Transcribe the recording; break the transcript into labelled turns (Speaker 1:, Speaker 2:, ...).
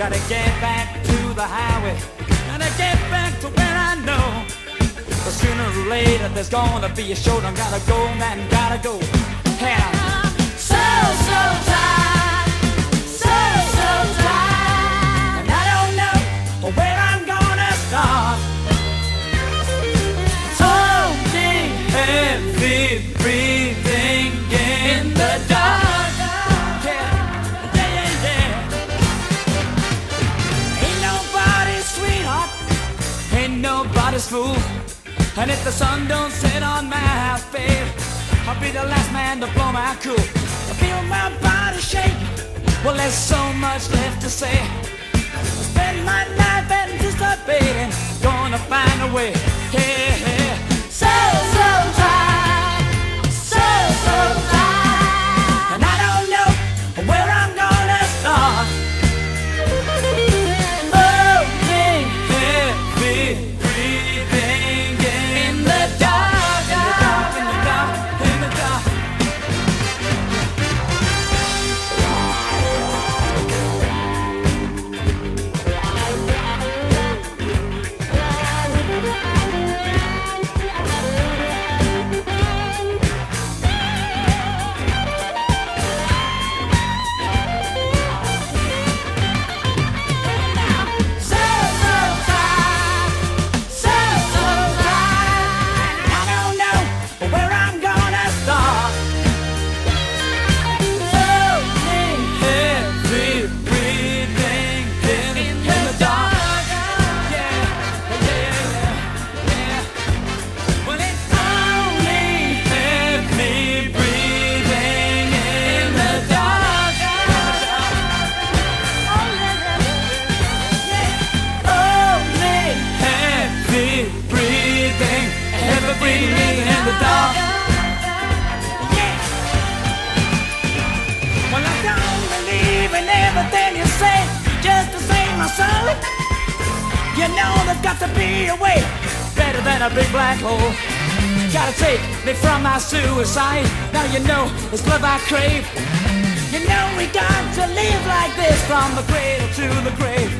Speaker 1: Gotta get back to the highway. Gotta get back to where I know. But sooner or later, there's gonna be a showdown. Gotta go, man, gotta go. Yeah, so, so tired. Nobody's fool. And if the sun don't set on my house, babe, I'll be the last man to blow my cool. I feel my body shake. Well, there's so much left to say. Spend my life anticipating, gonna find a way. Yeah, breathing in the dark. Yeah. Well, I don't believe in everything you say, just to save my soul. You know there's got to be a way better than a big black hole. Gotta take me from my suicide. Now you know it's love I crave. You know we got to live like this from the cradle to the grave.